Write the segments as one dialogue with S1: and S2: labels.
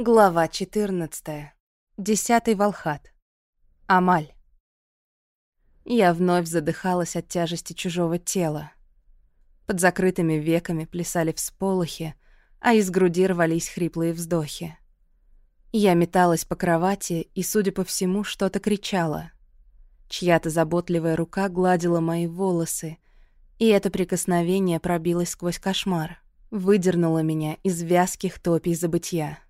S1: Глава 14. Десятый Волхат. Амаль. Я вновь задыхалась от тяжести чужого тела. Под закрытыми веками плясали всполохи, а из груди рвались хриплые вздохи. Я металась по кровати и, судя по всему, что-то кричала. Чья-то заботливая рука гладила мои волосы, и это прикосновение пробилось сквозь кошмар, выдернуло меня из вязких топий забытья.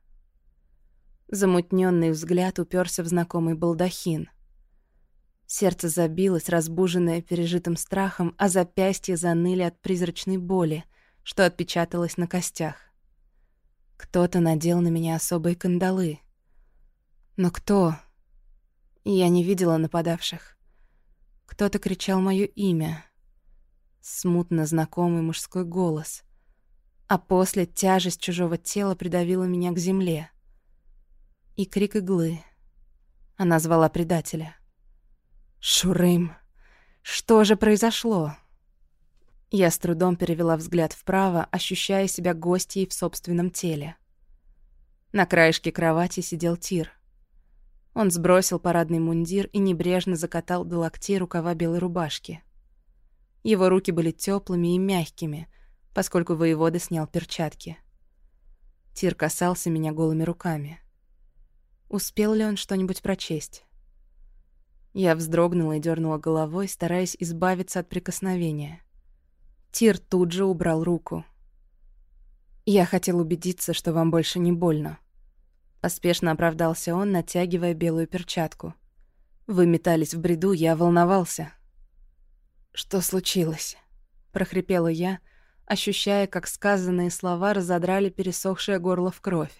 S1: Замутненный взгляд уперся в знакомый балдахин. Сердце забилось, разбуженное пережитым страхом, а запястья заныли от призрачной боли, что отпечаталось на костях. Кто-то надел на меня особые кандалы. Но кто? Я не видела нападавших. Кто-то кричал моё имя. Смутно знакомый мужской голос. А после тяжесть чужого тела придавила меня к земле и крик иглы. Она звала предателя. «Шурым! Что же произошло?» Я с трудом перевела взгляд вправо, ощущая себя гостьей в собственном теле. На краешке кровати сидел Тир. Он сбросил парадный мундир и небрежно закатал до локтей рукава белой рубашки. Его руки были теплыми и мягкими, поскольку воевода снял перчатки. Тир касался меня голыми руками. Успел ли он что-нибудь прочесть? Я вздрогнула и дернула головой, стараясь избавиться от прикосновения. Тир тут же убрал руку. «Я хотел убедиться, что вам больше не больно». Поспешно оправдался он, натягивая белую перчатку. «Вы метались в бреду, я волновался». «Что случилось?» — прохрипела я, ощущая, как сказанные слова разодрали пересохшее горло в кровь.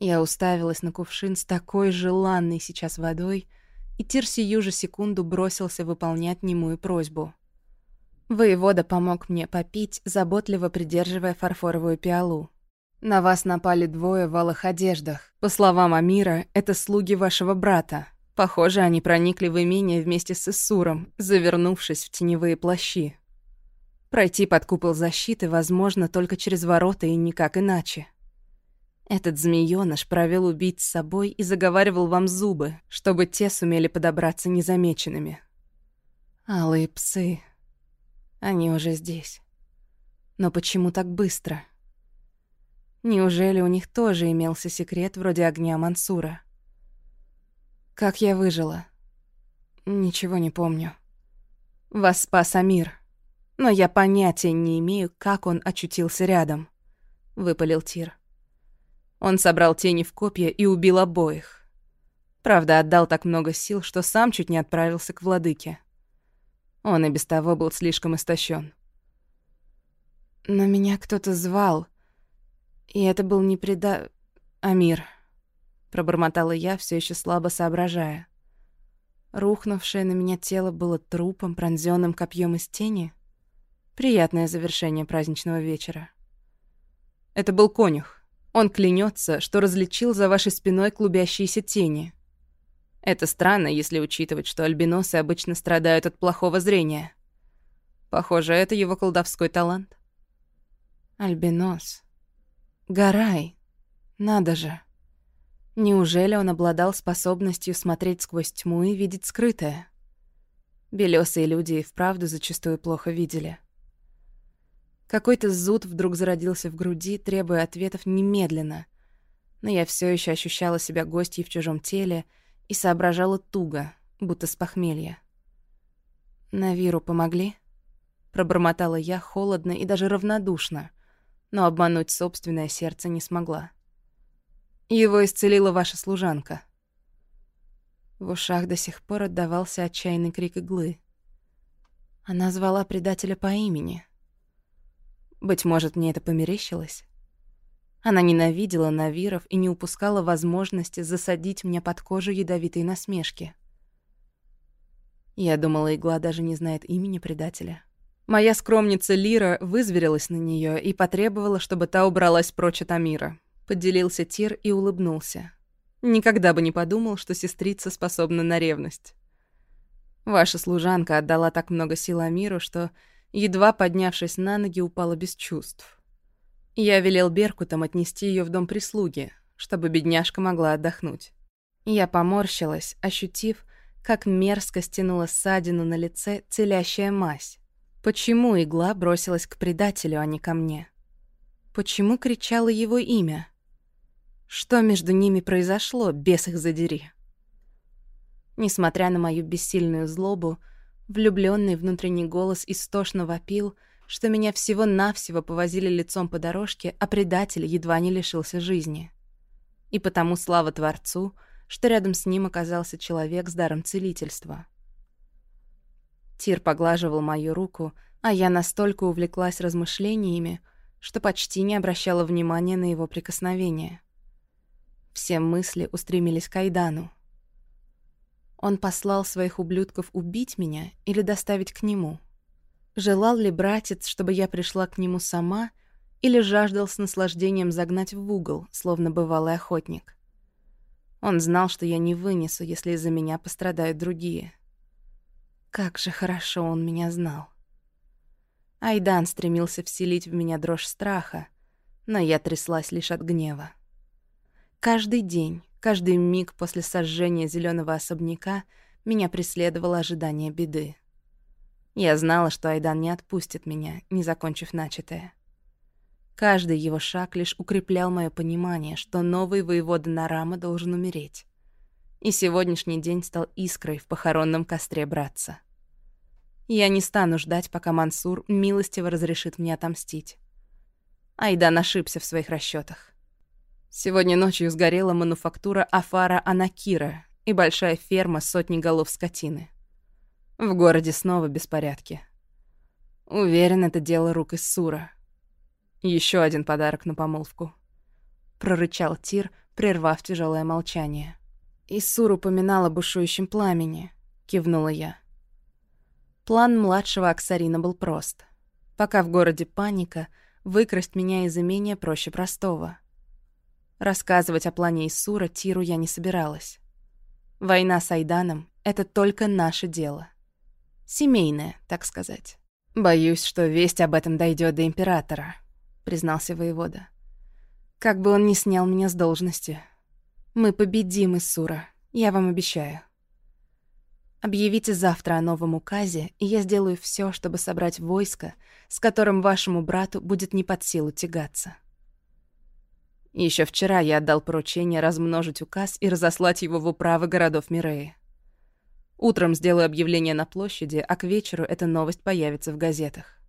S1: Я уставилась на кувшин с такой желанной сейчас водой, и Тир сию же секунду бросился выполнять немую просьбу. Воевода помог мне попить, заботливо придерживая фарфоровую пиалу. «На вас напали двое в алых одеждах. По словам Амира, это слуги вашего брата. Похоже, они проникли в имение вместе с Иссуром, завернувшись в теневые плащи. Пройти под купол защиты возможно только через ворота и никак иначе. Этот змеёныш провел убить с собой и заговаривал вам зубы, чтобы те сумели подобраться незамеченными. Алые псы. Они уже здесь. Но почему так быстро? Неужели у них тоже имелся секрет вроде огня Мансура? Как я выжила? Ничего не помню. Вас спас Амир. Но я понятия не имею, как он очутился рядом. Выпалил Тир. Он собрал тени в копья и убил обоих. Правда, отдал так много сил, что сам чуть не отправился к владыке. Он и без того был слишком истощен. Но меня кто-то звал, и это был не преда... Амир. Пробормотала я, все еще слабо соображая. Рухнувшее на меня тело было трупом, пронзенным копьем из тени. Приятное завершение праздничного вечера. Это был конюх. Он клянется, что различил за вашей спиной клубящиеся тени. Это странно, если учитывать, что альбиносы обычно страдают от плохого зрения. Похоже, это его колдовской талант. Альбинос. Гарай. Надо же. Неужели он обладал способностью смотреть сквозь тьму и видеть скрытое? Белёсые люди и вправду зачастую плохо видели. Какой-то зуд вдруг зародился в груди, требуя ответов немедленно. Но я все еще ощущала себя гостьей в чужом теле и соображала туго, будто с похмелья. «На Виру помогли?» Пробормотала я холодно и даже равнодушно, но обмануть собственное сердце не смогла. «Его исцелила ваша служанка». В ушах до сих пор отдавался отчаянный крик иглы. Она звала предателя по имени — быть может, мне это померещилось? Она ненавидела Навиров и не упускала возможности засадить мне под кожу ядовитой насмешки. Я думала, игла даже не знает имени предателя. Моя скромница Лира вызверилась на нее и потребовала, чтобы та убралась прочь от Амира. Поделился Тир и улыбнулся. Никогда бы не подумал, что сестрица способна на ревность. Ваша служанка отдала так много сил Амиру, что едва поднявшись на ноги, упала без чувств. Я велел Беркутам отнести ее в дом прислуги, чтобы бедняжка могла отдохнуть. Я поморщилась, ощутив, как мерзко стянула ссадину на лице целящая мазь. Почему игла бросилась к предателю, а не ко мне? Почему кричало его имя? Что между ними произошло, бес их задери? Несмотря на мою бессильную злобу, влюбленный внутренний голос истошно вопил, что меня всего-навсего повозили лицом по дорожке, а предатель едва не лишился жизни. И потому слава Творцу, что рядом с ним оказался человек с даром целительства. Тир поглаживал мою руку, а я настолько увлеклась размышлениями, что почти не обращала внимания на его прикосновение. Все мысли устремились к Айдану. Он послал своих ублюдков убить меня или доставить к нему? Желал ли братец, чтобы я пришла к нему сама, или жаждал с наслаждением загнать в угол, словно бывалый охотник? Он знал, что я не вынесу, если из-за меня пострадают другие. Как же хорошо он меня знал. Айдан стремился вселить в меня дрожь страха, но я тряслась лишь от гнева. Каждый день, каждый миг после сожжения зеленого особняка меня преследовало ожидание беды. Я знала, что Айдан не отпустит меня, не закончив начатое. Каждый его шаг лишь укреплял мое понимание, что новый воевода Нарама должен умереть и сегодняшний день стал искрой в похоронном костре братца. Я не стану ждать, пока Мансур милостиво разрешит мне отомстить. Айдан ошибся в своих расчетах. Сегодня ночью сгорела мануфактура Афара Анакира и большая ферма сотни голов скотины. В городе снова беспорядки. Уверен, это дело рук Иссура. Еще один подарок на помолвку. Прорычал Тир, прервав тяжелое молчание. «Иссур упоминал о бушующем пламени», — кивнула я. План младшего Аксарина был прост. Пока в городе паника, выкрасть меня из имения проще простого. Рассказывать о плане Иссура Тиру я не собиралась. Война с Айданом — это только наше дело. Семейное, так сказать. «Боюсь, что весть об этом дойдет до Императора», — признался воевода. «Как бы он ни снял меня с должности, мы победим Иссура, я вам обещаю. Объявите завтра о новом указе, и я сделаю все, чтобы собрать войско, с которым вашему брату будет не под силу тягаться. Еще вчера я отдал поручение размножить указ и разослать его в управы городов Миреи. Утром сделаю объявление на площади, а к вечеру эта новость появится в газетах.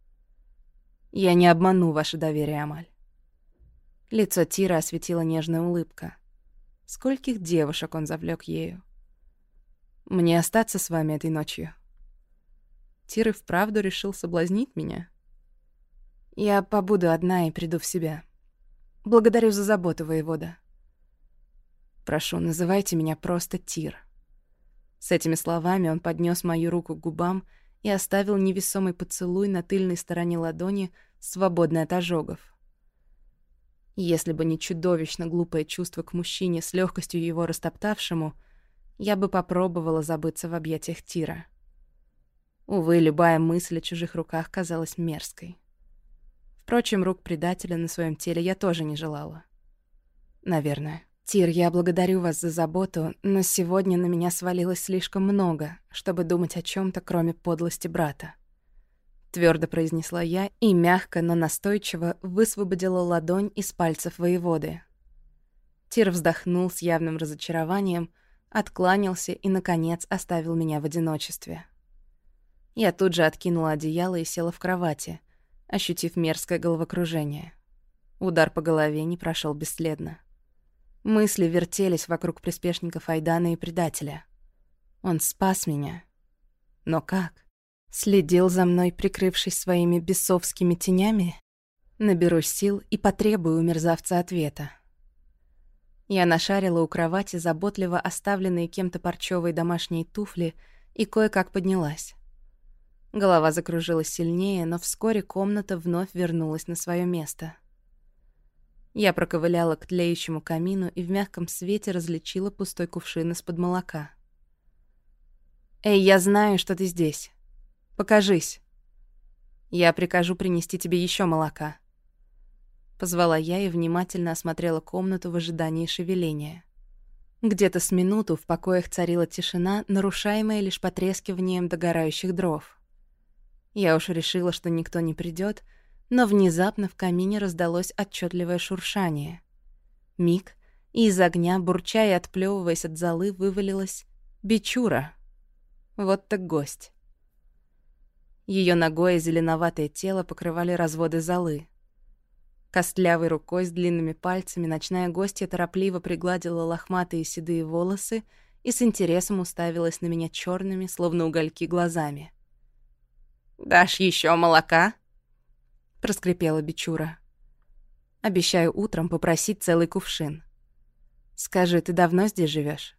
S1: Я не обману ваше доверие, Амаль. Лицо Тира осветила нежная улыбка. Скольких девушек он завлек ею. Мне остаться с вами этой ночью. Тир и вправду решил соблазнить меня. Я побуду одна и приду в себя. Благодарю за заботу, воевода. Прошу, называйте меня просто Тир. С этими словами он поднес мою руку к губам и оставил невесомый поцелуй на тыльной стороне ладони, свободной от ожогов. Если бы не чудовищно глупое чувство к мужчине с легкостью его растоптавшему, я бы попробовала забыться в объятиях Тира. Увы, любая мысль о чужих руках казалась мерзкой. Впрочем, рук предателя на своем теле я тоже не желала. Наверное. Тир, я благодарю вас за заботу, но сегодня на меня свалилось слишком много, чтобы думать о чем то кроме подлости брата твердо произнесла я и мягко, но настойчиво высвободила ладонь из пальцев воеводы. Тир вздохнул с явным разочарованием, откланялся и, наконец, оставил меня в одиночестве. Я тут же откинула одеяло и села в кровати, ощутив мерзкое головокружение. Удар по голове не прошел бесследно. Мысли вертелись вокруг приспешников Айдана и предателя. Он спас меня. Но как? Следил за мной, прикрывшись своими бесовскими тенями? Наберу сил и потребую у мерзавца ответа. Я нашарила у кровати заботливо оставленные кем-то парчевые домашние туфли и кое-как поднялась. Голова закружилась сильнее, но вскоре комната вновь вернулась на свое место. Я проковыляла к тлеющему камину и в мягком свете различила пустой кувшин из-под молока. «Эй, я знаю, что ты здесь. Покажись. Я прикажу принести тебе еще молока. Позвала я и внимательно осмотрела комнату в ожидании шевеления. Где-то с минуту в покоях царила тишина, нарушаемая лишь потрескиванием догорающих дров. Я уж решила, что никто не придет, но внезапно в камине раздалось отчетливое шуршание. Миг, и из огня, бурча и отплевываясь от золы, вывалилась бичура. Вот так гость. Ее ногое зеленоватое тело покрывали разводы золы. Костлявой рукой с длинными пальцами ночная гостья торопливо пригладила лохматые седые волосы и с интересом уставилась на меня черными, словно угольки, глазами.
S2: «Дашь еще молока?»
S1: — проскрипела Бичура. «Обещаю утром попросить целый кувшин. Скажи, ты давно здесь живешь?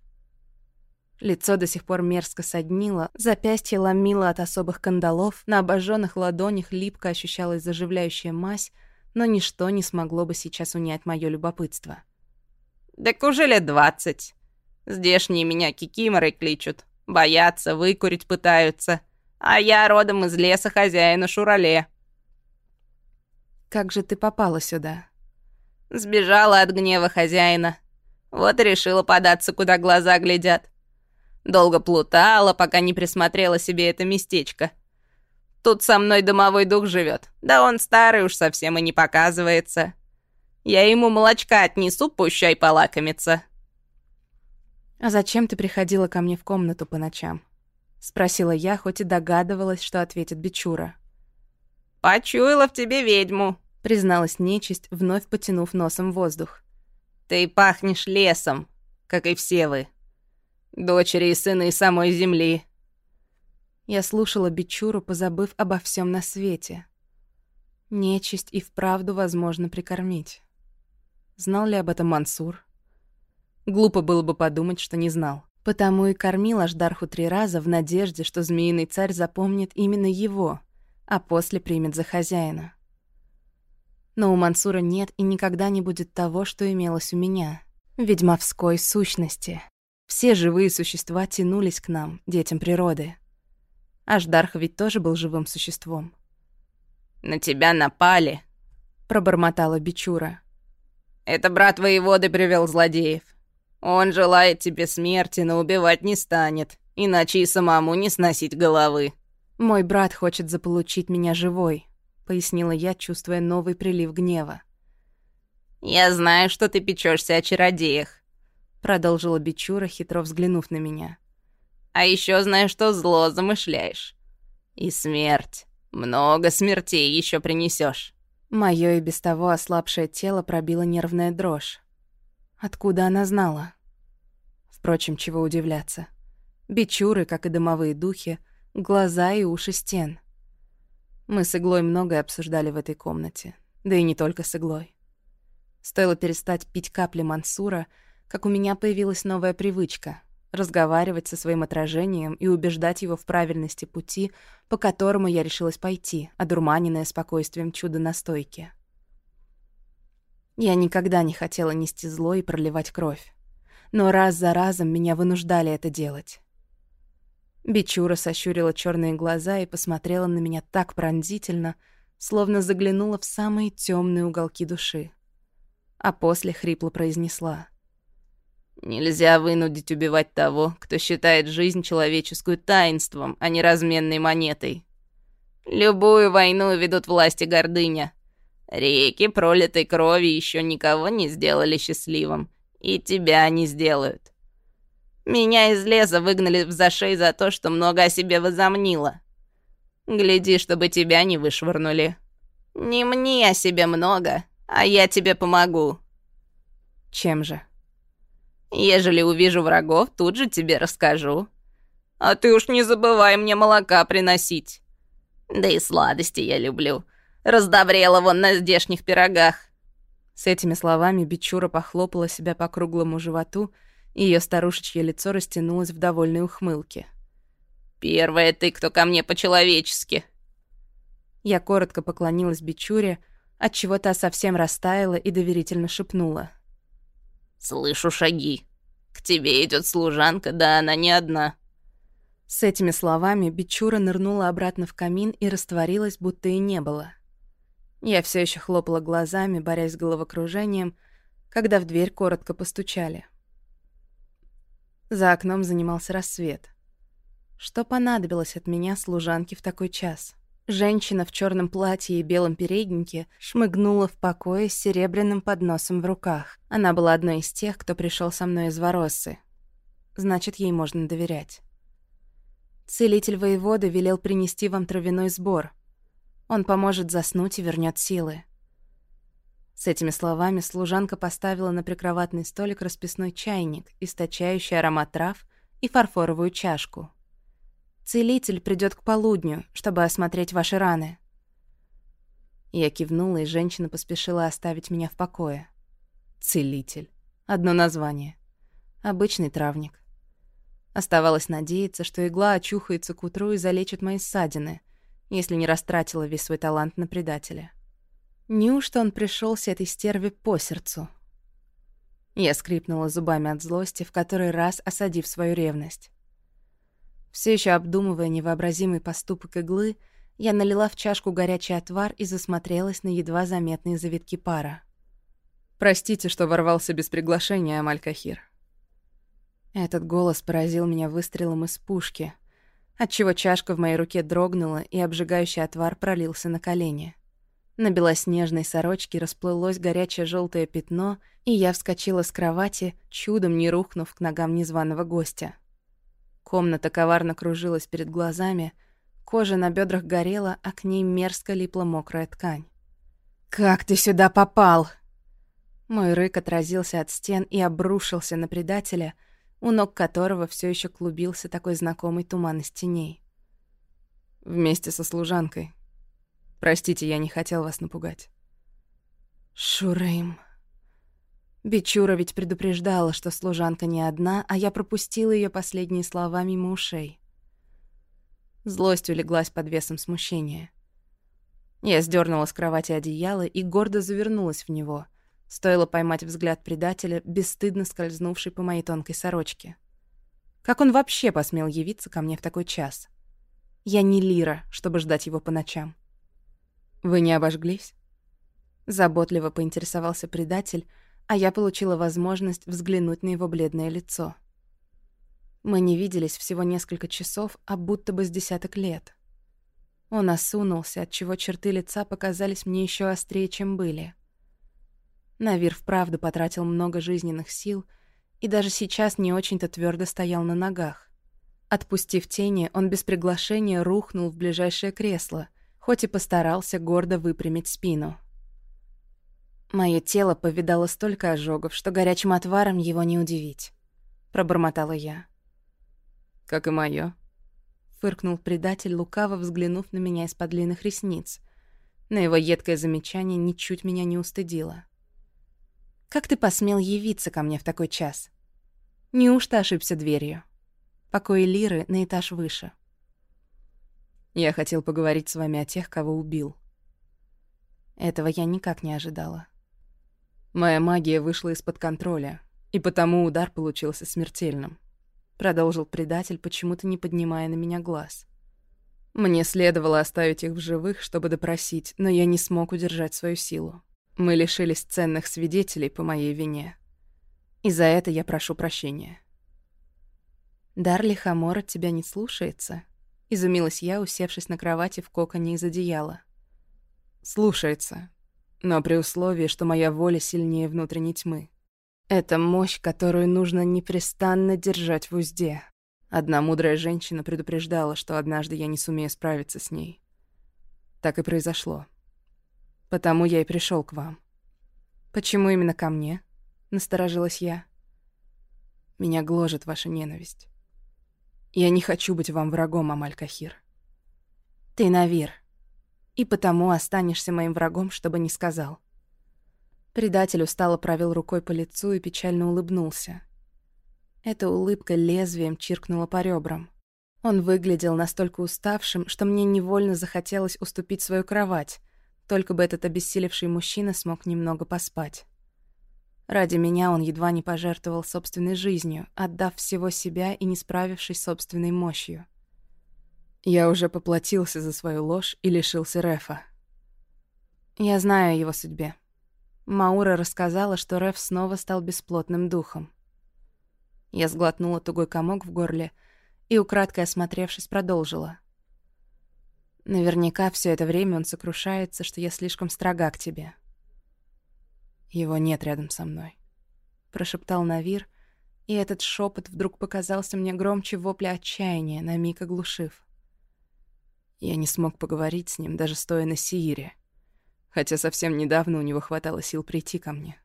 S1: Лицо до сих пор мерзко соднило, запястье ломило от особых кандалов, на обожженных ладонях липко ощущалась заживляющая мазь, но ничто не смогло бы сейчас унять мое любопытство.
S2: «Так уже лет двадцать. Здешние меня кикиморой кличут, боятся, выкурить пытаются, а я родом из леса хозяина Шурале».
S1: «Как же ты попала сюда?»
S2: «Сбежала от гнева хозяина. Вот и решила податься, куда глаза глядят. Долго плутала, пока не присмотрела себе это местечко. Тут со мной домовой дух живет. Да он старый уж совсем и не показывается. Я ему молочка отнесу, пущай полакомится.
S1: «А зачем ты приходила ко мне в комнату по ночам?» — спросила я, хоть и догадывалась, что ответит Бичура.
S2: «Почуяла в тебе ведьму», —
S1: призналась нечисть, вновь потянув носом воздух.
S2: «Ты пахнешь лесом, как и все вы» дочери и сыны самой земли».
S1: Я слушала Бичуру, позабыв обо всем на свете. Нечисть и вправду возможно прикормить. Знал ли об этом Мансур? Глупо было бы подумать, что не знал. Потому и кормил Аждарху три раза в надежде, что Змеиный Царь запомнит именно его, а после примет за хозяина. Но у Мансура нет и никогда не будет того, что имелось у меня — ведьмовской сущности. Все живые существа тянулись к нам, детям природы. Аждарх ведь тоже был живым существом.
S2: «На тебя напали», —
S1: пробормотала Бичура.
S2: «Это брат воеводы привел злодеев. Он желает тебе смерти, но убивать не станет, иначе и самому не сносить головы».
S1: «Мой брат хочет заполучить меня живой», — пояснила я, чувствуя новый прилив гнева.
S2: «Я знаю, что ты печешься о чародеях
S1: продолжила Бичура, хитро взглянув на меня.
S2: А еще знаю, что зло замышляешь. И смерть. Много смертей еще принесешь.
S1: Мое и без того ослабшее тело пробило нервная дрожь. Откуда она знала? Впрочем, чего удивляться. Бичуры, как и дымовые духи, глаза и уши стен. Мы с Иглой многое обсуждали в этой комнате. Да и не только с Иглой. Стоило перестать пить капли Мансура — как у меня появилась новая привычка — разговаривать со своим отражением и убеждать его в правильности пути, по которому я решилась пойти, одурманенная спокойствием чуда-настойки. Я никогда не хотела нести зло и проливать кровь. Но раз за разом меня вынуждали это делать. Бичура сощурила черные глаза и посмотрела на меня так пронзительно, словно заглянула в самые темные уголки души. А после хрипло произнесла.
S2: Нельзя вынудить убивать того, кто считает жизнь человеческую таинством, а не разменной монетой. Любую войну ведут власти гордыня. Реки пролитой крови еще никого не сделали счастливым, и тебя не сделают. Меня из леса выгнали в зашей за то, что много о себе возомнила. Гляди, чтобы тебя не вышвырнули. Не мне о себе много, а я тебе помогу.
S1: Чем же?
S2: Ежели увижу врагов, тут же тебе расскажу. А ты уж не забывай мне молока приносить. Да и сладости я люблю. Раздобрела вон на здешних пирогах».
S1: С этими словами Бичура похлопала себя по круглому животу, и её старушечье лицо растянулось в довольной ухмылке.
S2: «Первая ты, кто ко мне по-человечески».
S1: Я коротко поклонилась Бичуре, отчего та совсем растаяла и доверительно шепнула.
S2: «Слышу шаги. К тебе идет служанка, да она не одна».
S1: С этими словами Бичура нырнула обратно в камин и растворилась, будто и не было. Я все еще хлопала глазами, борясь с головокружением, когда в дверь коротко постучали. За окном занимался рассвет. Что понадобилось от меня служанке в такой час? Женщина в черном платье и белом переднике шмыгнула в покое с серебряным подносом в руках. Она была одной из тех, кто пришел со мной из Вороссы. Значит, ей можно доверять. Целитель воеводы велел принести вам травяной сбор. Он поможет заснуть и вернет силы. С этими словами служанка поставила на прикроватный столик расписной чайник, источающий аромат трав, и фарфоровую чашку — Целитель придет к полудню, чтобы осмотреть ваши раны». Я кивнула, и женщина поспешила оставить меня в покое. Целитель. Одно название. Обычный травник. Оставалось надеяться, что игла очухается к утру и залечит мои ссадины, если не растратила весь свой талант на предателя. Неужто он пришелся этой стерве по сердцу? Я скрипнула зубами от злости, в который раз осадив свою ревность. Все еще обдумывая невообразимый поступок иглы, я налила в чашку горячий отвар и засмотрелась на едва заметные завитки пара.
S3: «Простите, что ворвался без приглашения, Амаль-Кахир».
S1: Этот голос поразил меня выстрелом из пушки, отчего чашка в моей руке дрогнула, и обжигающий отвар пролился на колени. На белоснежной сорочке расплылось горячее желтое пятно, и я вскочила с кровати, чудом не рухнув к ногам незваного гостя. Комната коварно кружилась перед глазами, кожа на бедрах горела, а к ней мерзко липла мокрая ткань. «Как ты сюда попал?» Мой рык отразился от стен и обрушился на предателя, у ног которого все еще клубился такой знакомый туман из теней.
S3: «Вместе со служанкой. Простите, я не хотел вас напугать».
S1: «Шурейм...» Бичура ведь предупреждала, что служанка не одна, а я пропустила ее последние слова мимо ушей. Злость улеглась под весом смущения. Я сдернула с кровати одеяло и гордо завернулась в него. Стоило поймать взгляд предателя, бесстыдно скользнувший по моей тонкой сорочке. Как он вообще посмел явиться ко мне в такой час? Я не Лира, чтобы ждать его по ночам.
S3: «Вы не обожглись?»
S1: Заботливо поинтересовался предатель, а я получила возможность взглянуть на его бледное лицо. Мы не виделись всего несколько часов, а будто бы с десяток лет. Он осунулся, отчего черты лица показались мне еще острее, чем были. Навир вправду потратил много жизненных сил и даже сейчас не очень-то твердо стоял на ногах. Отпустив тени, он без приглашения рухнул в ближайшее кресло, хоть и постарался гордо выпрямить спину. Мое тело повидало столько ожогов, что горячим отваром его не удивить. Пробормотала я.
S3: «Как и моё», —
S1: фыркнул предатель, лукаво взглянув на меня из-под длинных ресниц. Но его едкое замечание ничуть меня не устыдило. «Как ты посмел явиться ко мне в такой час? Неужто ошибся дверью? Покои Лиры на этаж выше».
S3: «Я хотел поговорить с вами о тех, кого убил».
S1: Этого я никак не ожидала.
S3: Моя магия вышла из-под контроля, и потому удар получился смертельным. Продолжил предатель, почему-то не поднимая на меня глаз. Мне следовало оставить их в живых, чтобы допросить, но я не смог удержать свою силу. Мы лишились ценных свидетелей по моей вине. И за это я прошу прощения.
S1: «Дарли Хамор тебя не слушается?» — изумилась я, усевшись на кровати в коконе из одеяла.
S3: «Слушается, но при условии, что моя воля сильнее внутренней тьмы. Это мощь, которую нужно непрестанно держать в узде. Одна мудрая женщина предупреждала, что однажды я не сумею справиться с ней. Так и произошло. Потому я и пришел к вам.
S1: «Почему именно ко мне?» — насторожилась я.
S3: «Меня гложет ваша ненависть. Я не хочу быть вам врагом, Амаль-Кахир».
S1: «Ты Навир и потому останешься моим врагом, чтобы не сказал». Предатель устало провел рукой по лицу и печально улыбнулся. Эта улыбка лезвием чиркнула по ребрам. Он выглядел настолько уставшим, что мне невольно захотелось уступить свою кровать, только бы этот обессилевший мужчина смог немного поспать. Ради меня он едва не пожертвовал собственной жизнью, отдав всего себя и не справившись собственной мощью.
S3: Я уже поплатился за свою ложь и лишился Рефа.
S1: Я знаю о его судьбе. Маура рассказала, что Реф снова стал бесплотным духом. Я сглотнула тугой комок в горле и, украдкой осмотревшись, продолжила. Наверняка все это время он сокрушается, что я слишком строга к тебе. Его нет рядом со мной. Прошептал Навир, и этот шепот вдруг показался мне громче вопля отчаяния, на миг оглушив. Я не смог поговорить с ним, даже стоя на Сиире хотя совсем недавно у него хватало сил прийти ко мне.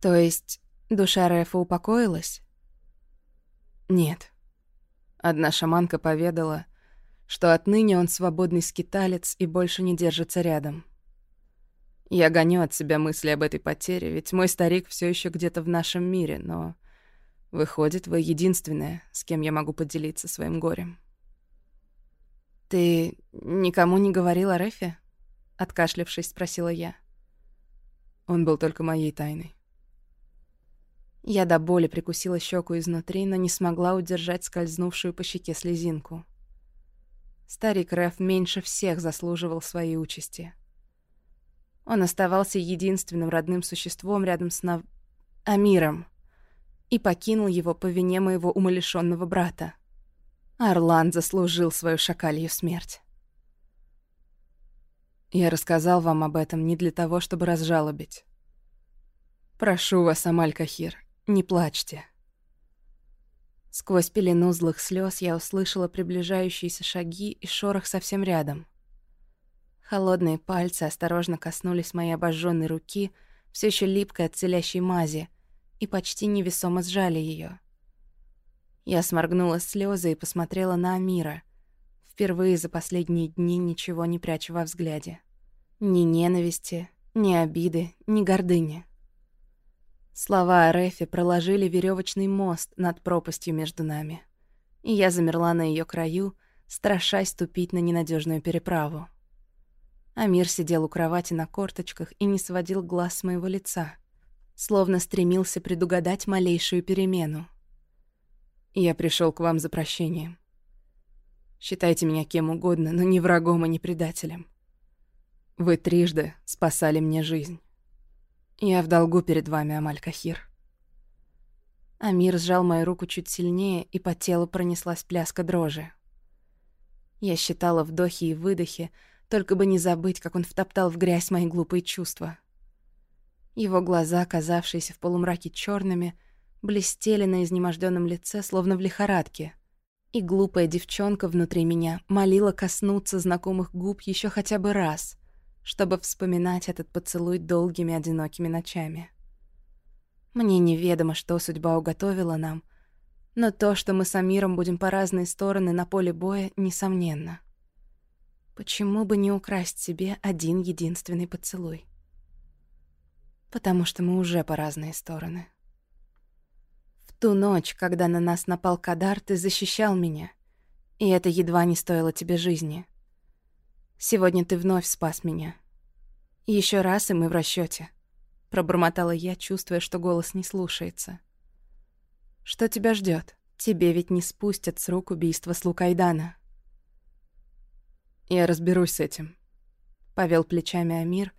S1: То есть душа Рефа упокоилась? Нет. Одна шаманка поведала, что отныне он свободный скиталец и больше не держится рядом. Я гоню от себя мысли об этой потере, ведь мой старик все еще где-то в нашем мире, но выходит, вы единственная, с кем я могу поделиться своим горем. Ты никому не говорил о Рефе? Откашлявшись, спросила я. Он был только моей тайной. Я до боли прикусила щеку изнутри, но не смогла удержать скользнувшую по щеке слезинку. Старик Рэф меньше всех заслуживал своей участи. Он оставался единственным родным существом рядом с Нав... Амиром и покинул его по вине моего умалишенного брата. Орлан заслужил свою шакалью смерть. Я рассказал вам об этом не для того, чтобы разжалобить. Прошу вас, Амаль-Кахир, не плачьте. Сквозь пелену злых слез я услышала приближающиеся шаги и шорох совсем рядом. Холодные пальцы осторожно коснулись моей обожженной руки, все еще липкой от целящей мази, и почти невесомо сжали ее. Я сморгнула слезы и посмотрела на Амира, Впервые за последние дни ничего не прячу во взгляде. Ни ненависти, ни обиды, ни гордыни. Слова о Рефе проложили веревочный мост над пропастью между нами. И я замерла на ее краю, страшась ступить на ненадежную переправу. Амир сидел у кровати на корточках и не сводил глаз с моего лица, словно стремился предугадать малейшую перемену. «Я пришел к вам за прощением», Считайте меня кем угодно, но не врагом и не предателем. Вы трижды спасали мне жизнь. Я в долгу перед вами, Амаль-Кахир. Амир сжал мою руку чуть сильнее, и по телу пронеслась пляска дрожи. Я считала вдохи и выдохи, только бы не забыть, как он втоптал в грязь мои глупые чувства. Его глаза, казавшиеся в полумраке черными, блестели на изнеможденном лице, словно в лихорадке. И глупая девчонка внутри меня молила коснуться знакомых губ еще хотя бы раз, чтобы вспоминать этот поцелуй долгими одинокими ночами. Мне неведомо, что судьба уготовила нам, но то, что мы с Амиром будем по разные стороны на поле боя, несомненно. Почему бы не украсть себе один единственный поцелуй? Потому что мы уже по разные стороны ту ночь, когда на нас напал Кадар, ты защищал меня. И это едва не стоило тебе жизни. Сегодня ты вновь спас меня. Еще раз, и мы в расчете. Пробормотала я, чувствуя, что голос не слушается. Что тебя ждет? Тебе ведь не спустят с рук убийства Слукайдана. Я разберусь с этим. Повел плечами Амир,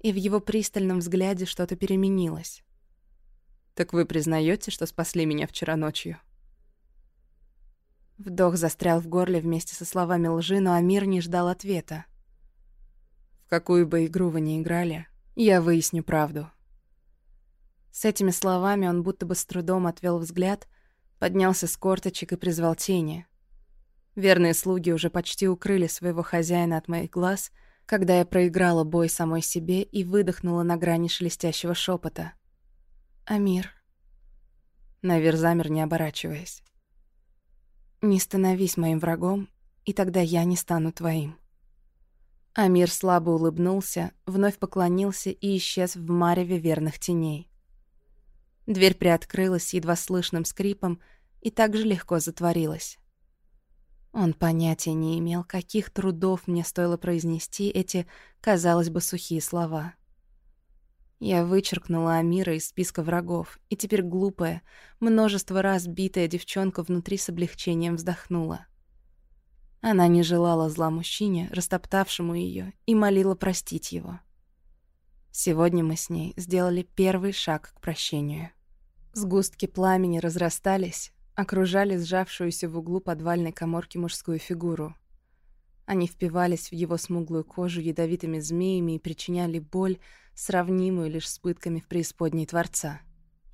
S1: и в его пристальном взгляде что-то переменилось. «Так вы признаете, что спасли меня вчера ночью?» Вдох застрял в горле вместе со словами лжи, но Амир не ждал ответа. «В какую бы игру вы ни играли, я выясню правду». С этими словами он будто бы с трудом отвел взгляд, поднялся с корточек и призвал тени. Верные слуги уже почти укрыли своего хозяина от моих глаз, когда я проиграла бой самой себе и выдохнула на грани шелестящего шепота. «Амир». Навер замер, не оборачиваясь. «Не становись моим врагом, и тогда я не стану твоим». Амир слабо улыбнулся, вновь поклонился и исчез в мареве верных теней. Дверь приоткрылась едва слышным скрипом и так же легко затворилась. Он понятия не имел, каких трудов мне стоило произнести эти, казалось бы, сухие слова. Я вычеркнула Амира из списка врагов, и теперь глупая, множество раз битая девчонка внутри с облегчением вздохнула. Она не желала зла мужчине, растоптавшему ее, и молила простить его. Сегодня мы с ней сделали первый шаг к прощению. Сгустки пламени разрастались, окружали сжавшуюся в углу подвальной коморки мужскую фигуру. Они впивались в его смуглую кожу ядовитыми змеями и причиняли боль, сравнимую лишь с пытками в преисподней Творца.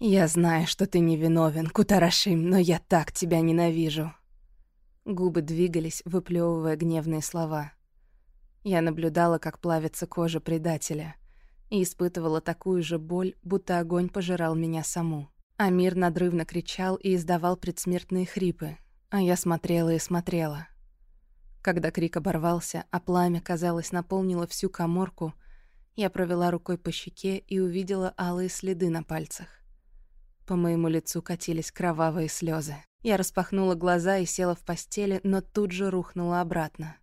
S1: «Я знаю, что ты невиновен, Кутарашим, но я так тебя ненавижу». Губы двигались, выплевывая гневные слова. Я наблюдала, как плавится кожа предателя, и испытывала такую же боль, будто огонь пожирал меня саму. Амир надрывно кричал и издавал предсмертные хрипы, а я смотрела и смотрела. Когда крик оборвался, а пламя, казалось, наполнило всю коморку, я провела рукой по щеке и увидела алые следы на пальцах. По моему лицу катились кровавые слезы. Я распахнула глаза и села в постели, но тут же рухнула обратно.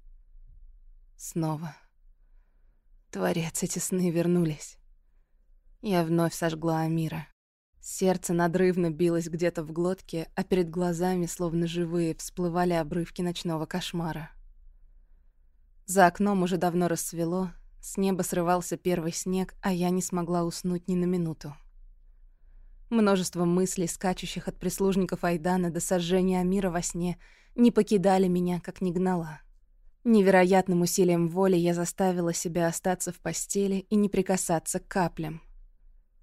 S1: Снова. Творец, эти сны вернулись. Я вновь сожгла Амира. Сердце надрывно билось где-то в глотке, а перед глазами, словно живые, всплывали обрывки ночного кошмара. За окном уже давно рассвело, с неба срывался первый снег, а я не смогла уснуть ни на минуту. Множество мыслей, скачущих от прислужников Айдана до сожжения мира во сне, не покидали меня, как не гнала. Невероятным усилием воли я заставила себя остаться в постели и не прикасаться к каплям.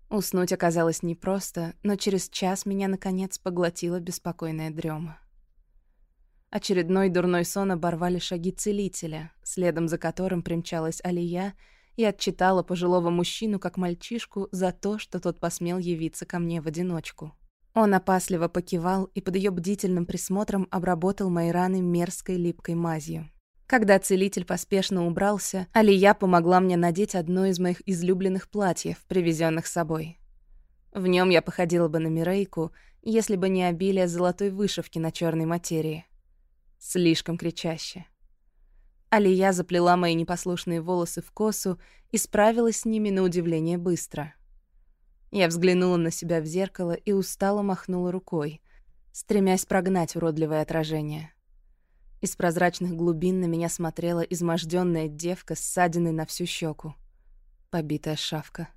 S1: Уснуть оказалось непросто, но через час меня, наконец, поглотила беспокойная дрема. Очередной дурной сон оборвали шаги целителя, следом за которым примчалась Алия и отчитала пожилого мужчину как мальчишку за то, что тот посмел явиться ко мне в одиночку. Он опасливо покивал и под ее бдительным присмотром обработал мои раны мерзкой липкой мазью. Когда целитель поспешно убрался, Алия помогла мне надеть одно из моих излюбленных платьев, привезенных с собой. В нем я походила бы на Мирейку, если бы не обилие золотой вышивки на черной материи. Слишком кричаще. Алия заплела мои непослушные волосы в косу и справилась с ними на удивление быстро. Я взглянула на себя в зеркало и устало махнула рукой, стремясь прогнать уродливое отражение. Из прозрачных глубин на меня смотрела изможденная девка с ссадиной на всю щеку. Побитая шавка.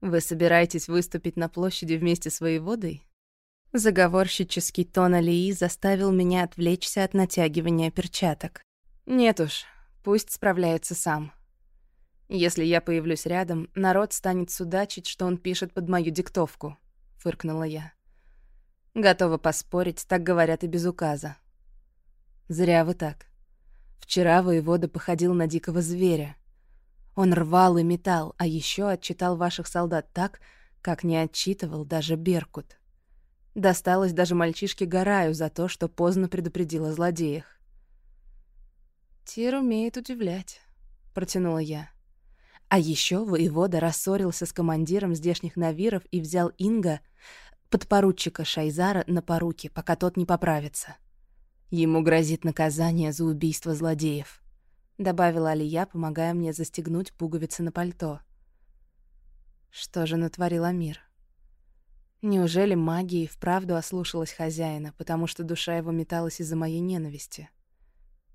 S1: «Вы собираетесь выступить на площади вместе с воеводой?» Заговорщический тон Алии заставил меня отвлечься от натягивания перчаток. Нет уж, пусть справляется сам. Если я появлюсь рядом, народ станет судачить, что он пишет под мою диктовку, фыркнула я. Готова поспорить, так говорят и без указа. Зря вы так. Вчера воевода походил на дикого зверя. Он рвал и метал, а еще отчитал ваших солдат так, как не отчитывал даже Беркут. Досталось даже мальчишке Гараю за то, что поздно предупредил о злодеях. «Тир умеет удивлять», — протянула я. А еще воевода рассорился с командиром здешних навиров и взял Инга, подпоручика Шайзара, на поруки, пока тот не поправится. Ему грозит наказание за убийство злодеев, добавила Алия, помогая мне застегнуть пуговицы на пальто. Что же натворил Амир? Неужели магия и вправду ослушалась хозяина, потому что душа его металась из-за моей ненависти?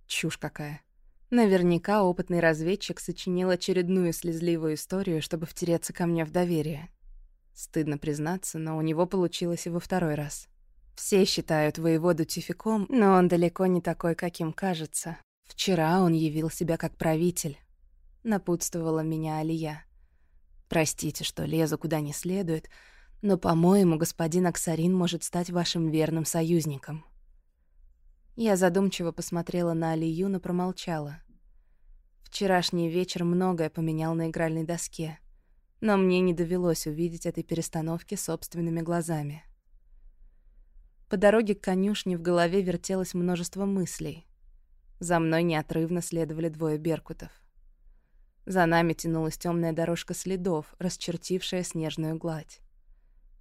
S1: Чушь какая. Наверняка опытный разведчик сочинил очередную слезливую историю, чтобы втереться ко мне в доверие. Стыдно признаться, но у него получилось и во второй раз. Все считают воеводу тификом, но он далеко не такой, каким кажется. Вчера он явил себя как правитель. Напутствовала меня Алия. Простите, что лезу куда не следует, но, по-моему, господин Аксарин может стать вашим верным союзником». Я задумчиво посмотрела на Алию, но промолчала. Вчерашний вечер многое поменял на игральной доске, но мне не довелось увидеть этой перестановки собственными глазами. По дороге к конюшне в голове вертелось множество мыслей. За мной неотрывно следовали двое беркутов. За нами тянулась темная дорожка следов, расчертившая снежную гладь.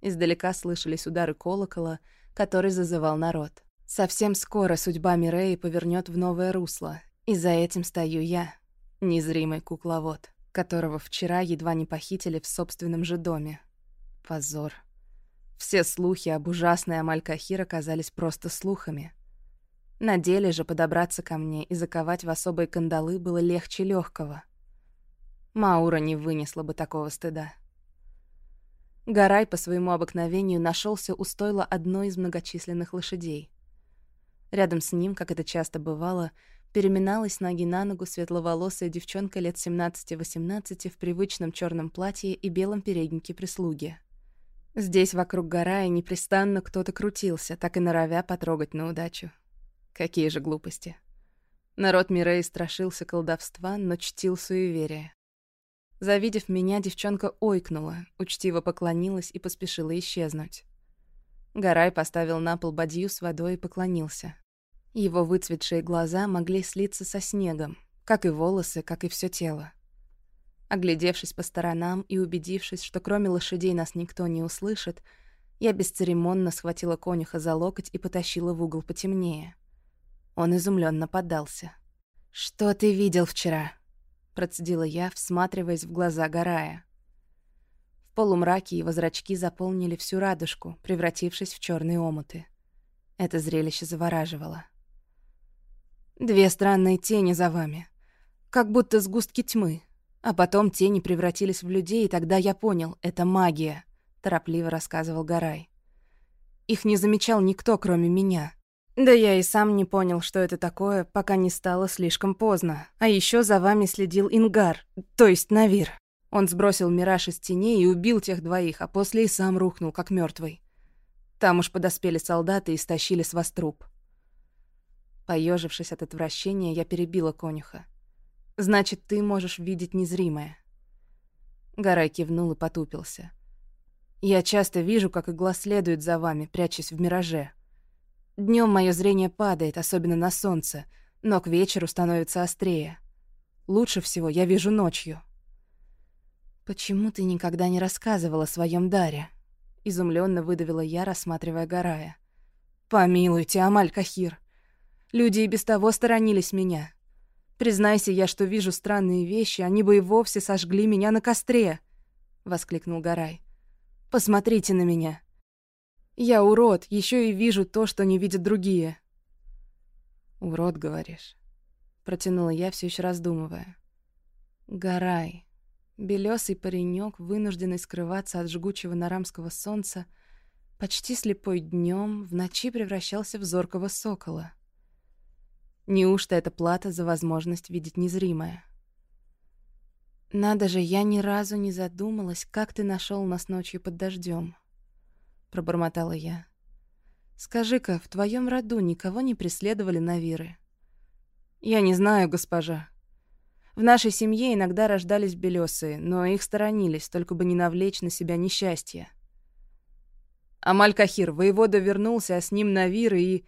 S1: Издалека слышались удары колокола, который зазывал народ. Совсем скоро судьба Миреи повернет в новое русло, и за этим стою я, незримый кукловод, которого вчера едва не похитили в собственном же доме. Позор. Все слухи об ужасной Амаль-Кахир оказались просто слухами. На деле же подобраться ко мне и заковать в особые кандалы было легче легкого. Маура не вынесла бы такого стыда. Гарай по своему обыкновению нашелся у стойла одной из многочисленных лошадей. Рядом с ним, как это часто бывало, переминалась ноги на ногу светловолосая девчонка лет 17-18 в привычном черном платье и белом переднике прислуги. Здесь вокруг Гарая непрестанно кто-то крутился, так и норовя потрогать на удачу. Какие же глупости. Народ Мирей страшился колдовства, но чтил суеверие. Завидев меня, девчонка ойкнула, учтиво поклонилась и поспешила исчезнуть. Гарай поставил на пол бадью с водой и поклонился. Его выцветшие глаза могли слиться со снегом, как и волосы, как и все тело. Оглядевшись по сторонам и убедившись, что кроме лошадей нас никто не услышит, я бесцеремонно схватила конюха за локоть и потащила в угол потемнее. Он изумленно поддался. «Что ты видел вчера?» Процедила я, всматриваясь в глаза Гарая. В полумраке его зрачки заполнили всю радужку, превратившись в черные омуты. Это зрелище завораживало. Две странные тени за вами, как будто сгустки тьмы. А потом тени превратились в людей, и тогда я понял — это магия, торопливо рассказывал Гарай. Их не замечал никто, кроме меня. Да я и сам не понял, что это такое, пока не стало слишком поздно. А еще за вами следил Ингар, то есть Навир. Он сбросил мираж из теней и убил тех двоих, а после и сам рухнул, как мертвый. Там уж подоспели солдаты и стащили с вас труп. Поежившись от отвращения, я перебила конюха. «Значит, ты можешь видеть незримое». Гарай кивнул и потупился. «Я часто вижу, как игла следует за вами, прячась в мираже. Днем мое зрение падает, особенно на солнце, но к вечеру становится острее. Лучше всего я вижу ночью. «Почему ты никогда не рассказывала о своем даре?» — изумленно выдавила я, рассматривая Гарая. «Помилуйте, Амаль Кахир. Люди и без того сторонились меня. Признайся я, что вижу странные вещи, они бы и вовсе сожгли меня на костре!» — воскликнул Гарай. «Посмотрите на меня. Я урод, еще и вижу то, что не видят другие. Урод, говоришь? Протянула я, все еще раздумывая. Гарай. Белесый паренек, вынужденный скрываться от жгучего нарамского солнца, почти слепой днем, в ночи превращался в зоркого сокола. Неужто это плата за возможность видеть незримое? Надо же, я ни разу не задумалась, как ты нашел нас ночью под дождем пробормотала я. Скажи-ка, в твоем роду никого не преследовали навиры? Я не знаю, госпожа. В нашей семье иногда рождались белесые, но их сторонились, только бы не навлечь на себя несчастье. Амаль-Кахир, воевода вернулся, а с ним навиры и...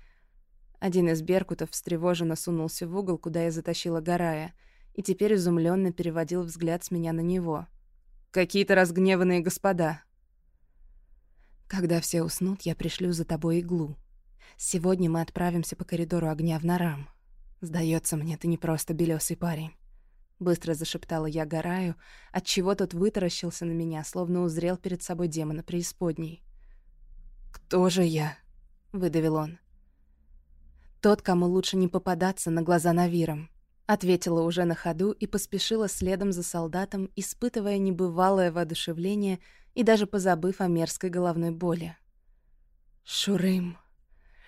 S1: Один из беркутов встревоженно сунулся в угол, куда я затащила Гарая, и теперь изумленно переводил взгляд с меня на него. «Какие-то разгневанные господа. Когда все уснут, я пришлю за тобой иглу. Сегодня мы отправимся по коридору огня в Нарам. Сдается мне, ты не просто белесый парень. Быстро зашептала я Гараю, отчего тот вытаращился на меня, словно узрел перед собой демона преисподней. «Кто же я?» — выдавил он. «Тот, кому лучше не попадаться на глаза Навирам», — ответила уже на ходу и поспешила следом за солдатом, испытывая небывалое воодушевление — и даже позабыв о мерзкой головной боли. Шурым.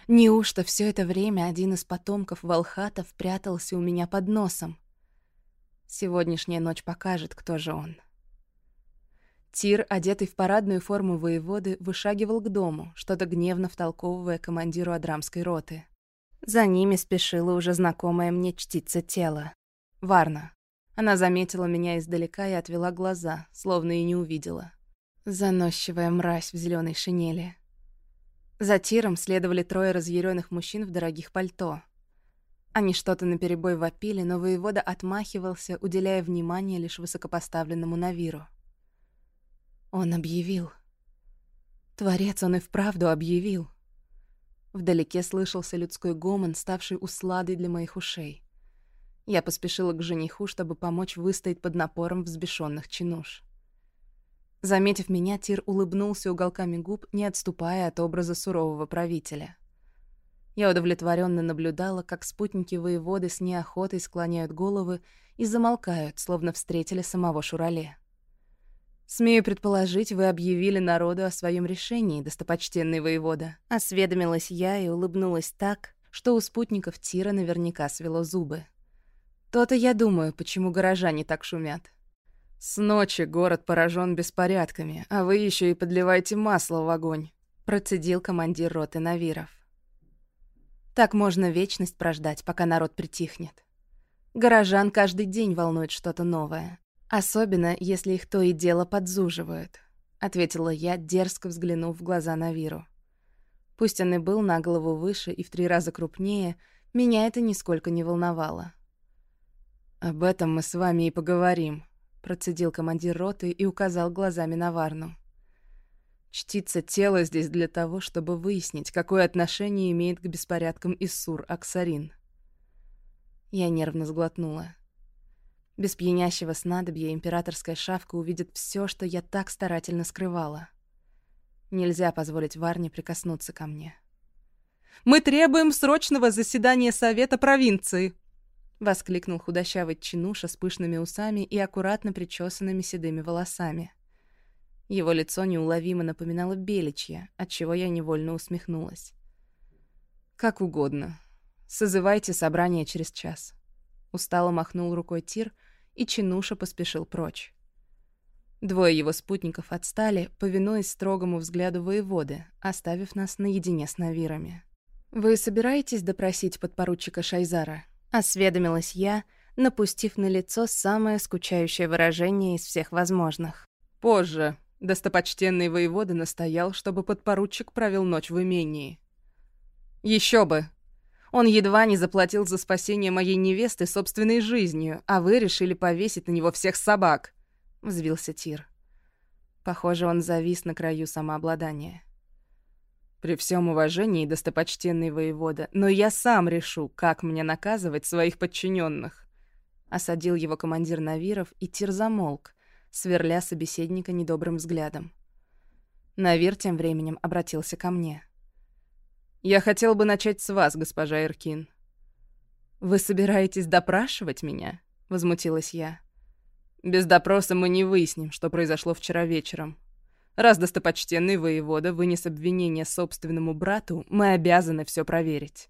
S1: Неужто все это время один из потомков Волхатов прятался у меня под носом? Сегодняшняя ночь покажет, кто же он. Тир, одетый в парадную форму воеводы, вышагивал к дому, что-то гневно втолковывая командиру Адрамской роты. За ними спешила уже знакомая мне чтица тела. Варна. Она заметила меня издалека и отвела глаза, словно и не увидела. Заносчивая мразь в зеленой шинели. За тиром следовали трое разъяренных мужчин в дорогих пальто. Они что-то наперебой вопили, но воевода отмахивался, уделяя внимание лишь высокопоставленному Навиру. Он объявил. Творец он и вправду объявил. Вдалеке слышался людской гомон, ставший усладой для моих ушей. Я поспешила к жениху, чтобы помочь выстоять под напором взбешенных чинуш. Заметив меня, Тир улыбнулся уголками губ, не отступая от образа сурового правителя. Я удовлетворенно наблюдала, как спутники воеводы с неохотой склоняют головы и замолкают, словно встретили самого Шурале. «Смею предположить, вы объявили народу о своем решении, достопочтенный воевода». Осведомилась я и улыбнулась так, что у спутников Тира наверняка свело зубы. То-то я думаю, почему горожане так шумят. С ночи город поражен беспорядками, а вы еще и подливаете масло в огонь, процедил командир роты Навиров. Так можно вечность прождать, пока народ притихнет. Горожан каждый день волнует что-то новое. Особенно, если их то и дело подзуживают, ответила я, дерзко взглянув в глаза Навиру. Пусть он и был на голову выше и в три раза крупнее, меня это нисколько не волновало. «Об этом мы с вами и поговорим», — процедил командир роты и указал глазами на Варну. «Чтится тело здесь для того, чтобы выяснить, какое отношение имеет к беспорядкам Иссур Аксарин». Я нервно сглотнула. Без пьянящего снадобья императорская шавка увидит все, что я так старательно скрывала. Нельзя позволить Варне прикоснуться ко мне. «Мы требуем срочного заседания Совета провинции!» — воскликнул худощавый чинуша с пышными усами и аккуратно причесанными седыми волосами. Его лицо неуловимо напоминало беличье, отчего я невольно усмехнулась. «Как угодно. Созывайте собрание через час». Устало махнул рукой Тир, и чинуша поспешил прочь. Двое его спутников отстали, повинуясь строгому взгляду воеводы, оставив нас наедине с навирами. «Вы собираетесь допросить подпоручика Шайзара?» — осведомилась я, напустив на лицо самое скучающее выражение из всех возможных. «Позже», — достопочтенный воевода настоял, чтобы подпоручик провел ночь в имении. Еще бы! Он едва не заплатил за спасение моей невесты собственной жизнью, а вы решили повесить на него всех собак взвился Тир. Похоже, он завис на краю самообладания. При всем уважении, достопочтенный воевода, но я сам решу, как мне наказывать своих подчиненных. Осадил его командир Навиров, и Тир замолк, сверля собеседника недобрым взглядом. Навир тем временем обратился ко мне. «Я хотел бы начать с вас, госпожа Иркин». «Вы собираетесь допрашивать меня?» — возмутилась я. Без допроса мы не выясним, что произошло вчера вечером. Раз достопочтенный воевода вынес обвинение собственному брату, мы обязаны все проверить.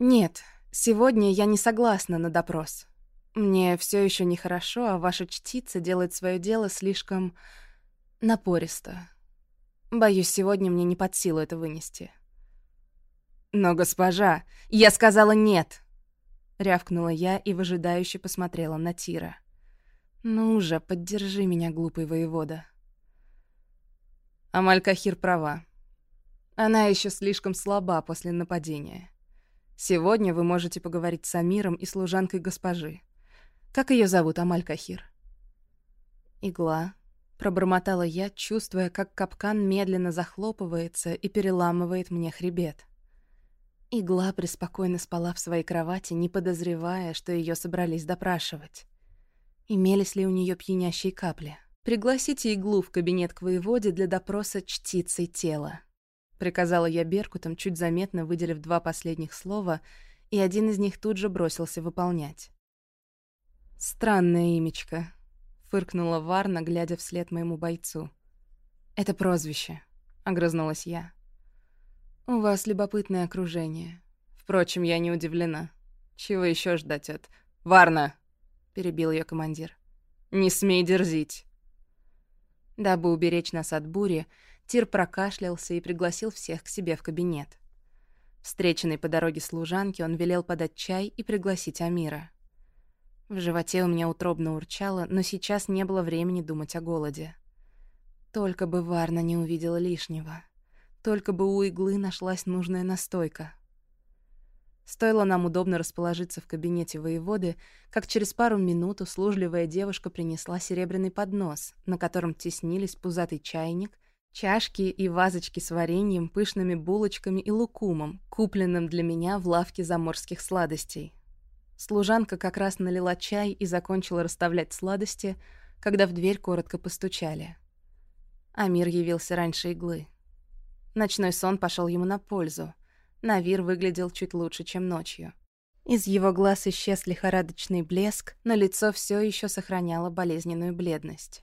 S1: Нет, сегодня я не согласна на допрос. Мне все еще нехорошо, а ваша чтица делает свое дело слишком напористо. Боюсь, сегодня мне не под силу это вынести. Но, госпожа, я сказала нет! Рявкнула я и выжидающе посмотрела на Тира. «Ну же, поддержи меня, глупый воевода». Амаль-Кахир права. Она еще слишком слаба после нападения. Сегодня вы можете поговорить с Амиром и служанкой госпожи. Как ее зовут, Амаль-Кахир? Игла. Пробормотала я, чувствуя, как капкан медленно захлопывается и переламывает мне хребет. Игла преспокойно спала в своей кровати, не подозревая, что ее собрались допрашивать. Имелись ли у нее пьянящие капли? «Пригласите иглу в кабинет к воеводе для допроса чтицей тела», — приказала я Беркутам, чуть заметно выделив два последних слова, и один из них тут же бросился выполнять. «Странное имечко», — фыркнула Варна, глядя вслед моему бойцу. «Это прозвище», — огрызнулась я. «У вас любопытное окружение. Впрочем, я не удивлена. Чего еще ждать от... Варна!» перебил ее командир. «Не смей дерзить!» Дабы уберечь нас от бури, Тир прокашлялся и пригласил всех к себе в кабинет. Встреченный по дороге служанке, он велел подать чай и пригласить Амира. В животе у меня утробно урчало, но сейчас не было времени думать о голоде. Только бы Варна не увидела лишнего. Только бы у иглы нашлась нужная настойка. Стоило нам удобно расположиться в кабинете воеводы, как через пару минут услужливая девушка принесла серебряный поднос, на котором теснились пузатый чайник, чашки и вазочки с вареньем, пышными булочками и лукумом, купленным для меня в лавке заморских сладостей. Служанка как раз налила чай и закончила расставлять сладости, когда в дверь коротко постучали. Амир явился раньше иглы. Ночной сон пошел ему на пользу — Навир выглядел чуть лучше, чем ночью. Из его глаз исчез лихорадочный блеск, но лицо все еще сохраняло болезненную бледность.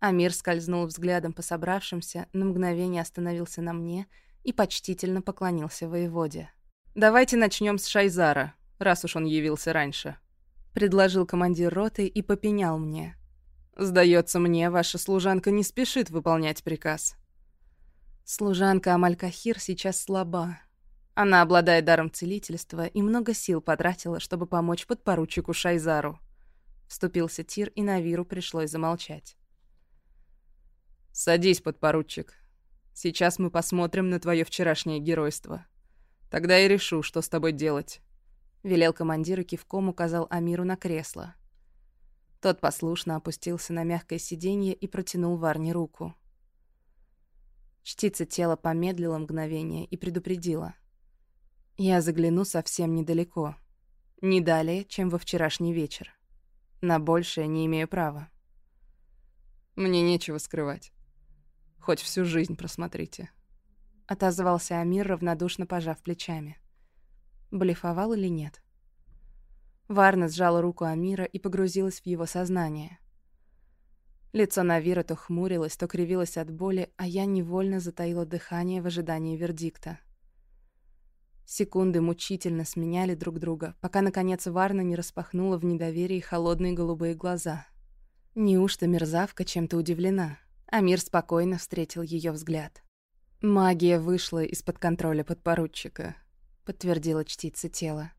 S1: Амир скользнул взглядом по собравшимся, на мгновение остановился на мне и почтительно поклонился воеводе.
S3: «Давайте начнем с Шайзара, раз уж он явился раньше», — предложил командир роты и попенял мне. «Сдается мне, ваша служанка не спешит выполнять приказ».
S1: Служанка Амалькахир сейчас слаба. Она обладает даром целительства и много сил потратила, чтобы помочь подпоручику Шайзару. Вступился Тир, и Навиру пришлось замолчать.
S3: «Садись, подпоручик. Сейчас мы посмотрим на твое вчерашнее геройство. Тогда я решу, что с тобой делать».
S1: Велел командир и кивком указал Амиру на кресло. Тот послушно опустился на мягкое сиденье и протянул Варне руку. Чтица тела помедлила мгновение и предупредила. «Я загляну совсем недалеко. Не далее, чем во вчерашний вечер. На большее не имею права».
S3: «Мне нечего скрывать. Хоть всю жизнь просмотрите.
S1: Отозвался Амир, равнодушно пожав плечами. Блефовал или нет? Варна сжала руку Амира и погрузилась в его сознание. Лицо Навира то хмурилось, то кривилось от боли, а я невольно затаила дыхание в ожидании вердикта. Секунды мучительно сменяли друг друга, пока, наконец, Варна не распахнула в недоверии холодные голубые глаза. Неужто мерзавка чем-то удивлена? Амир спокойно встретил ее взгляд. «Магия вышла из-под контроля подпоручика», — подтвердила чтица тела.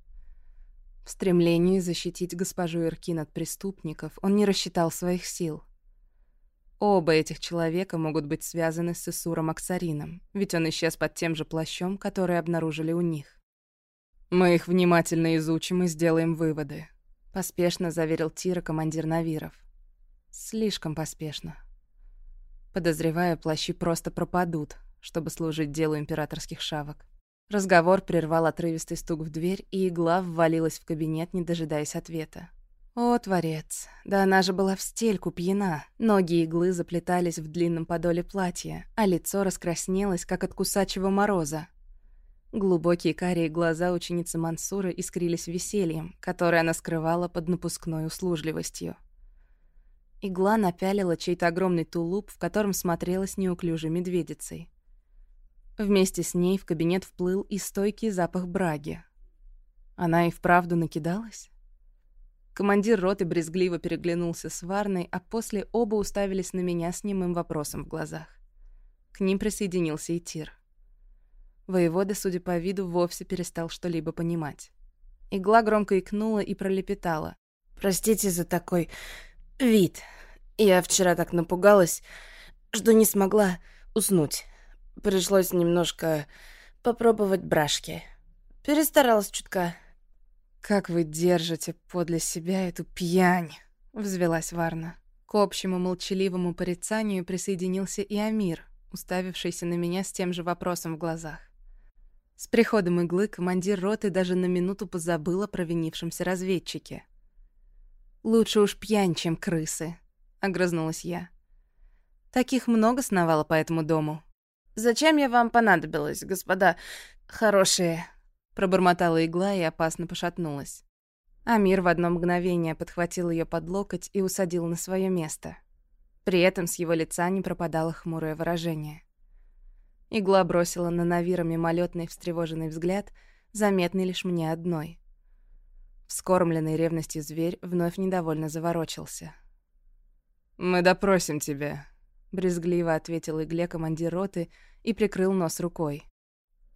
S1: В стремлении защитить госпожу Иркин от преступников он не рассчитал своих сил. Оба этих человека могут быть связаны с Исуром Аксарином, ведь он исчез под тем же плащом, который обнаружили у них.
S3: «Мы их внимательно изучим и сделаем выводы», —
S1: поспешно заверил Тира командир Навиров. Слишком поспешно. Подозревая, плащи просто пропадут, чтобы служить делу императорских шавок. Разговор прервал отрывистый стук в дверь, и игла ввалилась в кабинет, не дожидаясь ответа. О, творец, да она же была в стельку пьяна. Ноги иглы заплетались в длинном подоле платья, а лицо раскраснелось, как от кусачего мороза. Глубокие карие глаза ученицы Мансура искрились весельем, которое она скрывала под напускной услужливостью. Игла напялила чей-то огромный тулуп, в котором смотрелась неуклюжей медведицей. Вместе с ней в кабинет вплыл и стойкий запах браги. Она и вправду накидалась? Командир роты брезгливо переглянулся с Варной, а после оба уставились на меня с немым вопросом в глазах. К ним присоединился и Тир. Воевода, судя по виду, вовсе перестал что-либо понимать. Игла громко икнула и пролепетала.
S4: «Простите за такой вид. Я вчера так напугалась, что не смогла уснуть. Пришлось немножко попробовать брашки. Перестаралась чутка.
S1: «Как вы держите подле себя эту пьянь?» — взвелась Варна. К общему молчаливому порицанию присоединился и Амир, уставившийся на меня с тем же вопросом в глазах. С приходом иглы командир роты даже на минуту позабыл о провинившемся разведчике — «Лучше уж пьянь, чем крысы», — огрызнулась я. «Таких много сновало по этому дому».
S4: «Зачем я вам понадобилась, господа хорошие?»
S1: Пробормотала игла и опасно пошатнулась. Амир в одно мгновение подхватил ее под локоть и усадил на свое место. При этом с его лица не пропадало хмурое выражение. Игла бросила на Навира мимолетный встревоженный взгляд, заметный лишь мне одной. Вскормленный ревностью зверь вновь недовольно заворочился.
S3: «Мы допросим тебя», —
S1: брезгливо ответил игле командир роты и прикрыл нос рукой.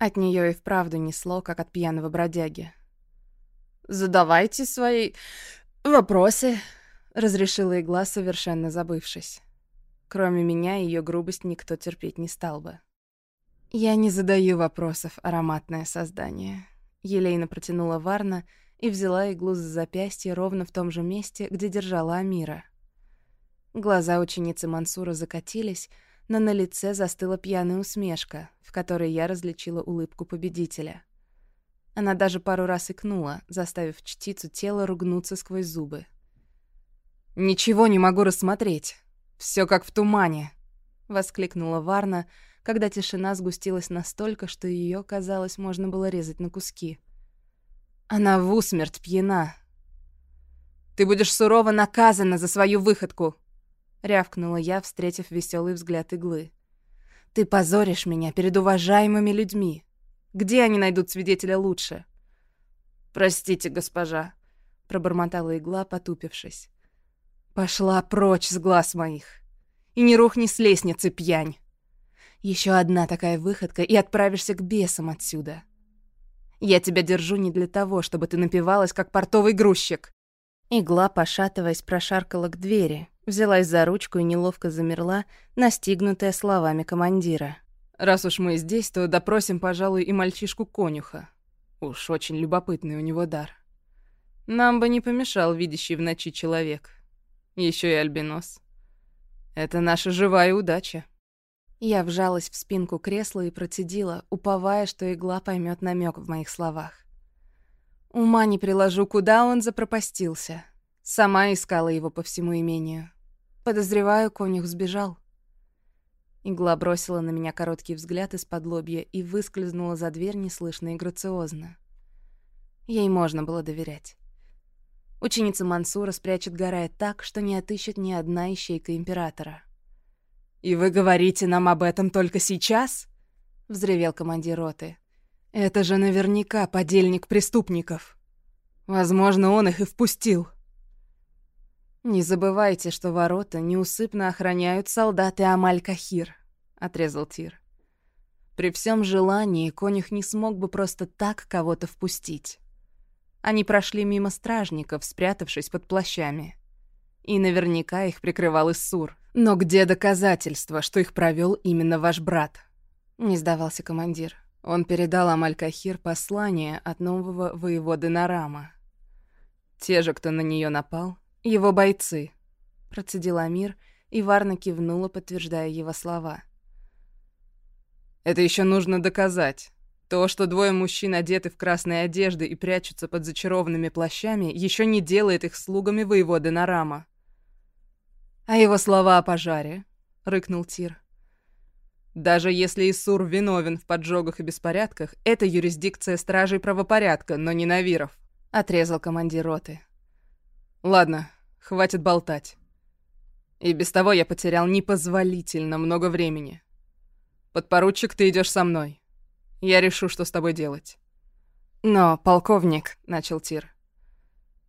S1: От нее и вправду несло, как от пьяного бродяги.
S4: «Задавайте свои вопросы», —
S1: разрешила игла, совершенно забывшись. Кроме меня, ее грубость никто терпеть не стал бы. «Я не задаю вопросов, ароматное создание», — елейно протянула Варна — и взяла иглу за запястье ровно в том же месте, где держала Амира. Глаза ученицы Мансура закатились, но на лице застыла пьяная усмешка, в которой я различила улыбку победителя. Она даже пару раз икнула, заставив чтицу тела ругнуться сквозь зубы.
S3: «Ничего не могу рассмотреть. Все как в тумане», —
S1: воскликнула Варна, когда тишина сгустилась настолько, что ее, казалось, можно было резать на куски. Она в усмерть пьяна. «Ты будешь сурово наказана за свою выходку!» — рявкнула я, встретив веселый взгляд иглы. «Ты позоришь меня перед уважаемыми людьми. Где они найдут свидетеля лучше?» «Простите, госпожа», — пробормотала игла, потупившись. «Пошла прочь с глаз моих. И не рухни с лестницы, пьянь. Еще одна такая выходка, и отправишься к бесам отсюда. Я тебя держу не для того, чтобы ты напивалась, как портовый грузчик». Игла, пошатываясь, прошаркала к двери, взялась за ручку и неловко замерла, настигнутая словами командира. «Раз уж мы здесь, то допросим, пожалуй, и мальчишку-конюха. Уж очень любопытный у него дар. Нам бы не помешал видящий в ночи человек. Еще и альбинос. Это наша живая удача». Я вжалась в спинку кресла и процедила, уповая, что игла поймет намек в моих словах. Ума не приложу, куда он запропастился. Сама искала его по всему имению. Подозреваю, конюх сбежал. Игла бросила на меня короткий взгляд из-под лобья и выскользнула за дверь неслышно и грациозно. Ей можно было доверять. Ученица Мансура спрячет Гарая так, что не отыщет ни одна ищейка Императора. «И вы говорите нам об этом только сейчас?» — взревел командир роты. «Это же наверняка подельник преступников. Возможно, он их и впустил». «Не забывайте, что ворота неусыпно охраняют солдаты Амаль-Кахир», — отрезал Тир. «При всем желании конюх не смог бы просто так кого-то впустить. Они прошли мимо стражников, спрятавшись под плащами. И наверняка их прикрывал Иссур. Но где доказательства, что их провел именно ваш брат?» Не сдавался командир. Он передал Амаль-Кахир послание от нового воеводы Нарама. Те же, кто на нее напал, «Его бойцы», — процедил Амир, и Варна кивнула, подтверждая его слова. «Это еще нужно доказать. То, что двое мужчин одеты в красные одежды и прячутся под зачарованными плащами, еще не делает их слугами воеводы Нарама». «А его слова о пожаре?» — рыкнул Тир. «Даже если Исур виновен в поджогах и беспорядках, это юрисдикция стражей правопорядка, но не Навиров», — отрезал командир роты. Ладно, хватит болтать. И без того я потерял непозволительно много времени. Подпоручик, ты идешь со мной. Я решу, что с тобой делать. Но, полковник, начал Тир.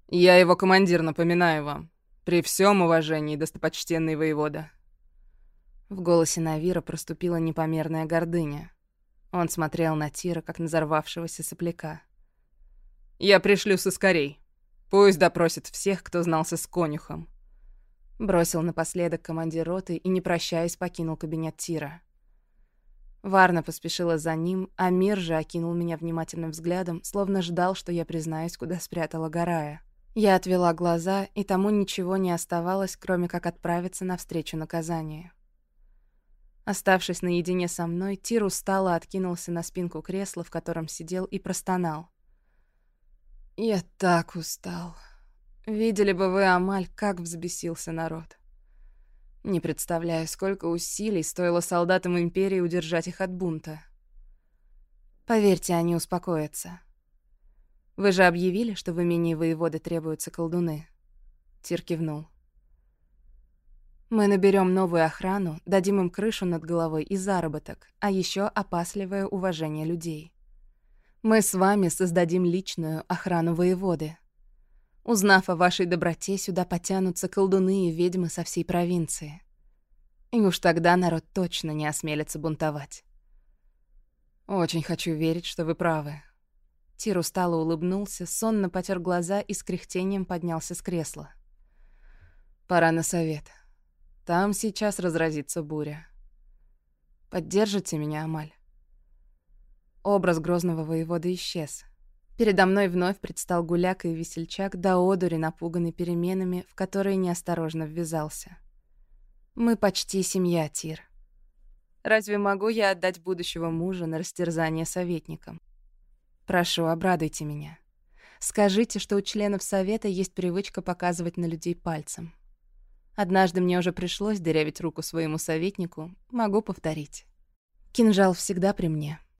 S1: Я его командир, напоминаю вам. При всем уважении, достопочтенный воевода. В голосе Навира проступила непомерная гордыня. Он смотрел на Тира, как на взорвавшегося сопляка. «Я пришлю сыскарей. Пусть допросит всех, кто знался с конюхом. Бросил напоследок командир роты и, не прощаясь, покинул кабинет Тира. Варна поспешила за ним, а Мир же окинул меня внимательным взглядом, словно ждал, что я признаюсь, куда спрятала Гарая. Я отвела глаза, и тому ничего не оставалось, кроме как отправиться навстречу наказанию. Оставшись наедине со мной, Тир устало откинулся на спинку кресла, в котором сидел, и простонал. Я так устал. Видели бы вы, Амаль, как взбесился народ. Не представляю, сколько усилий стоило солдатам Империи удержать их от бунта. Поверьте, они успокоятся. Вы же объявили, что в имении воеводы требуются колдуны? Тир кивнул. Мы наберем новую охрану, дадим им крышу над головой и заработок, а еще опасливое уважение людей. Мы с вами создадим личную охрану воеводы. Узнав о вашей доброте, сюда потянутся колдуны и ведьмы со всей провинции. И уж тогда народ точно не осмелится бунтовать. Очень хочу верить, что вы правы. Тир устало улыбнулся, сонно потер глаза и с кряхтением поднялся с кресла. Пора на совет. Там сейчас разразится буря. Поддержите меня, Амаль. Образ грозного воевода исчез. Передо мной вновь предстал гуляк и весельчак, до одури напуганный переменами, в которые неосторожно ввязался. Мы почти семья, Тир. Разве могу я отдать будущего мужа на растерзание советникам? Прошу, обрадуйте меня. Скажите, что у членов совета есть привычка показывать на людей пальцем. Однажды мне уже пришлось дырявить руку своему советнику, могу повторить. Кинжал всегда при мне.